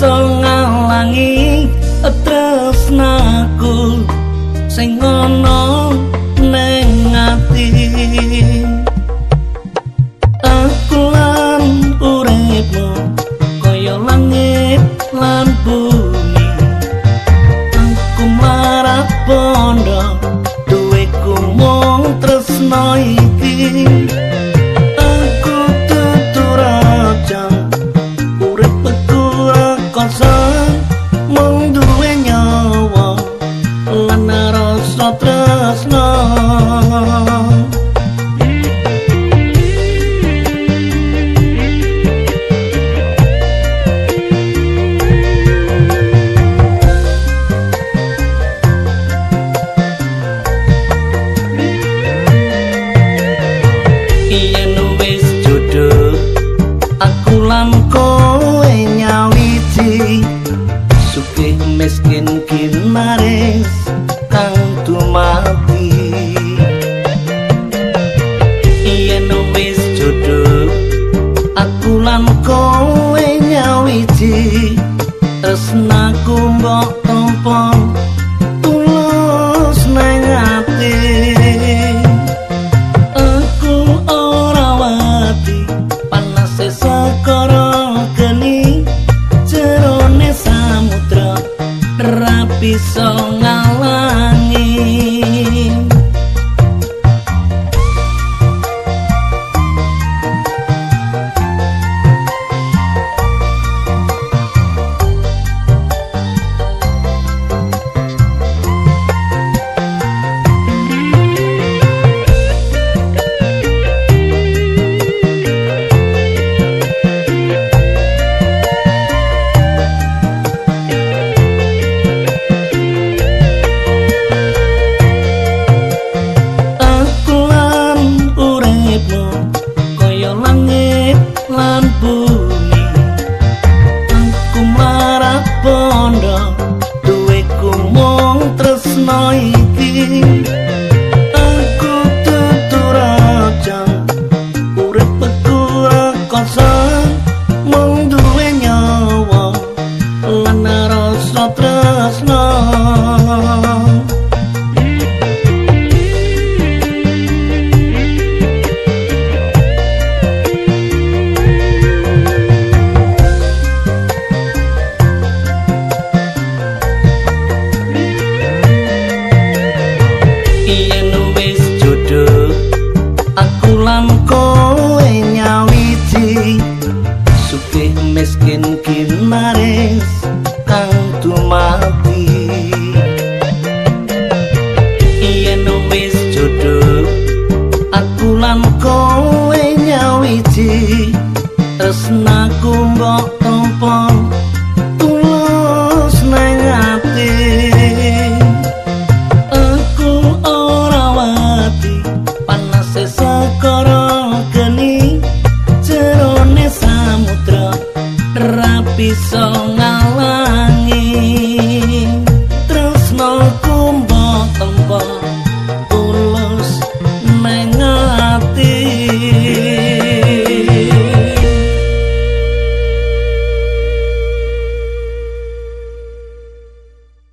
bisa ngalangi tresnaku sing ana ning ati. Aku lan uripmu kaya langit lan bumi. Aku marah bondo duwe kumong tresno iki miskin kinares kang tumati yen wis jodoh aku lan kowe nyawiji. Tresnaku mbok tampa tulus nang ati. Aku ora wati panas sekara this song. My. Aku lan kowe nyawiji sugih miskin kinares kang tumati